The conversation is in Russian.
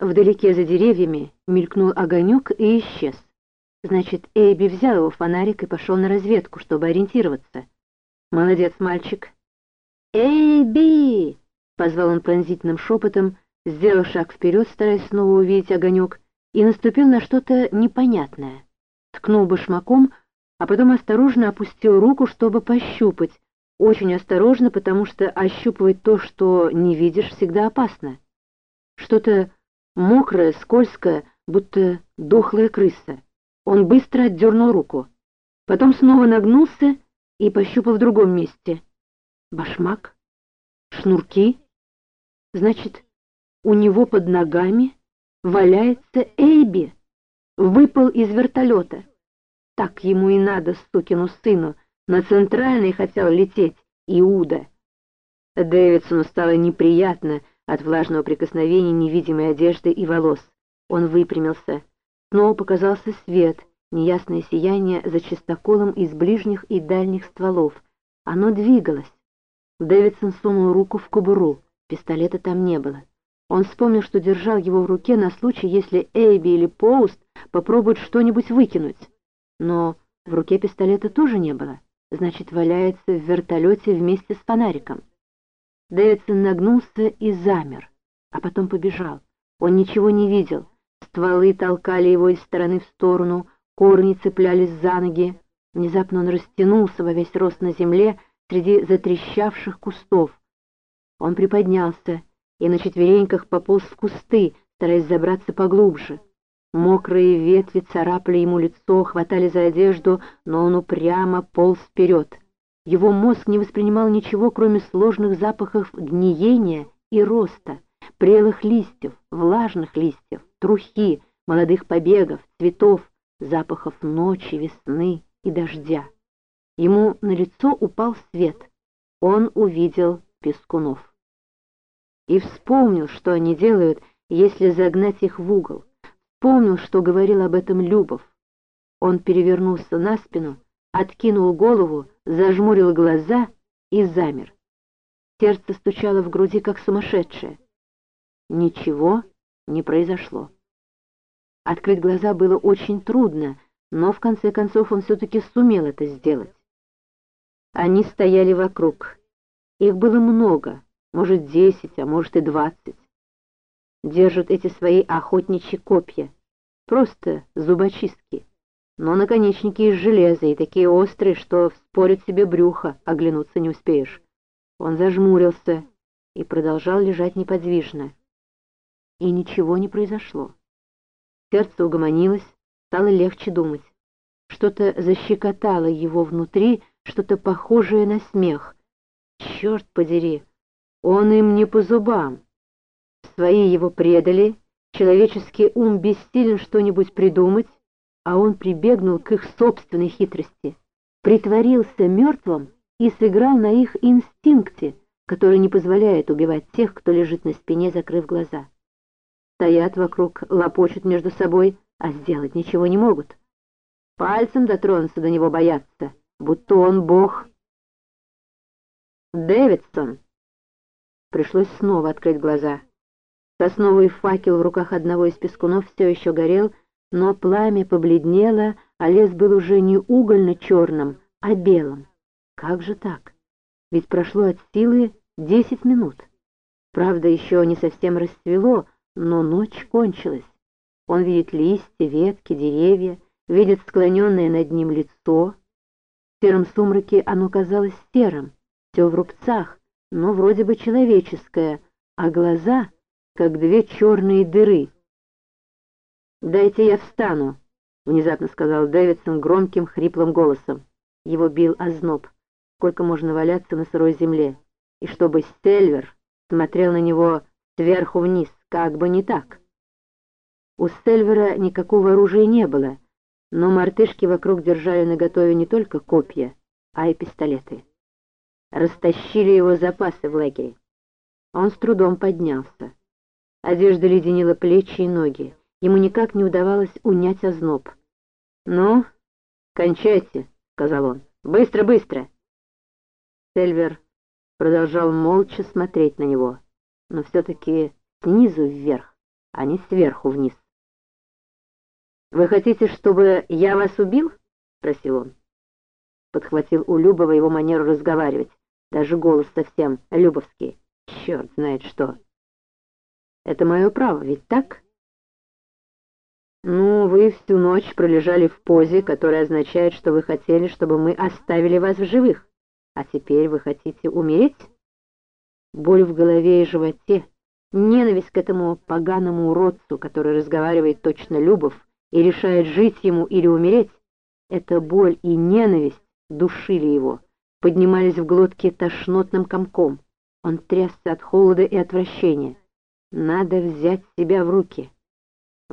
Вдалеке за деревьями мелькнул огонек и исчез. Значит, Эйби взял его фонарик и пошел на разведку, чтобы ориентироваться. Молодец, мальчик. «Эйби!» — позвал он пронзительным шепотом, сделал шаг вперед, стараясь снова увидеть огонек, и наступил на что-то непонятное. Ткнул башмаком, а потом осторожно опустил руку, чтобы пощупать. Очень осторожно, потому что ощупывать то, что не видишь, всегда опасно. Что-то мокрая, скользкая, будто дохлая крыса. Он быстро отдернул руку. Потом снова нагнулся и пощупал в другом месте. Башмак? Шнурки? Значит, у него под ногами валяется Эйби. Выпал из вертолета. Так ему и надо, сукину сыну. На центральный хотел лететь Иуда. Дэвидсону стало неприятно, от влажного прикосновения невидимой одежды и волос. Он выпрямился. Снова показался свет, неясное сияние за чистоколом из ближних и дальних стволов. Оно двигалось. Дэвидсон сунул руку в кобуру. Пистолета там не было. Он вспомнил, что держал его в руке на случай, если Эйби или Поуст попробуют что-нибудь выкинуть. Но в руке пистолета тоже не было. Значит, валяется в вертолете вместе с фонариком. Дэвидсон нагнулся и замер, а потом побежал. Он ничего не видел. Стволы толкали его из стороны в сторону, корни цеплялись за ноги. Внезапно он растянулся во весь рост на земле среди затрещавших кустов. Он приподнялся и на четвереньках пополз в кусты, стараясь забраться поглубже. Мокрые ветви царапали ему лицо, хватали за одежду, но он упрямо полз вперед. Его мозг не воспринимал ничего, кроме сложных запахов гниения и роста, прелых листьев, влажных листьев, трухи, молодых побегов, цветов, запахов ночи, весны и дождя. Ему на лицо упал свет. Он увидел пескунов. И вспомнил, что они делают, если загнать их в угол. Вспомнил, что говорил об этом Любов. Он перевернулся на спину, откинул голову, зажмурил глаза и замер. Сердце стучало в груди, как сумасшедшее. Ничего не произошло. Открыть глаза было очень трудно, но в конце концов он все-таки сумел это сделать. Они стояли вокруг. Их было много, может, десять, а может и двадцать. Держат эти свои охотничьи копья, просто зубочистки но наконечники из железа и такие острые, что вспорят себе брюхо, оглянуться не успеешь. Он зажмурился и продолжал лежать неподвижно. И ничего не произошло. Сердце угомонилось, стало легче думать. Что-то защекотало его внутри, что-то похожее на смех. Черт подери, он им не по зубам. Свои его предали, человеческий ум бессилен что-нибудь придумать, а он прибегнул к их собственной хитрости, притворился мертвым и сыграл на их инстинкте, который не позволяет убивать тех, кто лежит на спине, закрыв глаза. Стоят вокруг, лопочут между собой, а сделать ничего не могут. Пальцем дотронуться до него боятся, будто он бог. Дэвидсон. Пришлось снова открыть глаза. Сосновый факел в руках одного из пескунов все еще горел, но пламя побледнело, а лес был уже не угольно-черным, а белым. Как же так? Ведь прошло от силы десять минут. Правда, еще не совсем расцвело, но ночь кончилась. Он видит листья, ветки, деревья, видит склоненное над ним лицо. В сером сумраке оно казалось серым, все в рубцах, но вроде бы человеческое, а глаза, как две черные дыры — «Дайте я встану», — внезапно сказал Дэвидсон громким, хриплым голосом. Его бил озноб. Сколько можно валяться на сырой земле? И чтобы Стельвер смотрел на него сверху вниз, как бы не так. У Стельвера никакого оружия не было, но мартышки вокруг держали наготове не только копья, а и пистолеты. Растащили его запасы в лагере. Он с трудом поднялся. Одежда леденила плечи и ноги. Ему никак не удавалось унять озноб. «Ну, кончайте», — сказал он. «Быстро, быстро!» Сельвер продолжал молча смотреть на него, но все-таки снизу вверх, а не сверху вниз. «Вы хотите, чтобы я вас убил?» — спросил он. Подхватил у Любова его манеру разговаривать, даже голос совсем любовский. Черт знает что. Это мое право, ведь так? Ну, вы всю ночь пролежали в позе, которая означает, что вы хотели, чтобы мы оставили вас в живых. А теперь вы хотите умереть? Боль в голове и животе, ненависть к этому поганому уродцу, который разговаривает точно Любов и решает жить ему или умереть, эта боль и ненависть душили его, поднимались в глотке тошнотным комком. Он трясся от холода и отвращения. Надо взять себя в руки.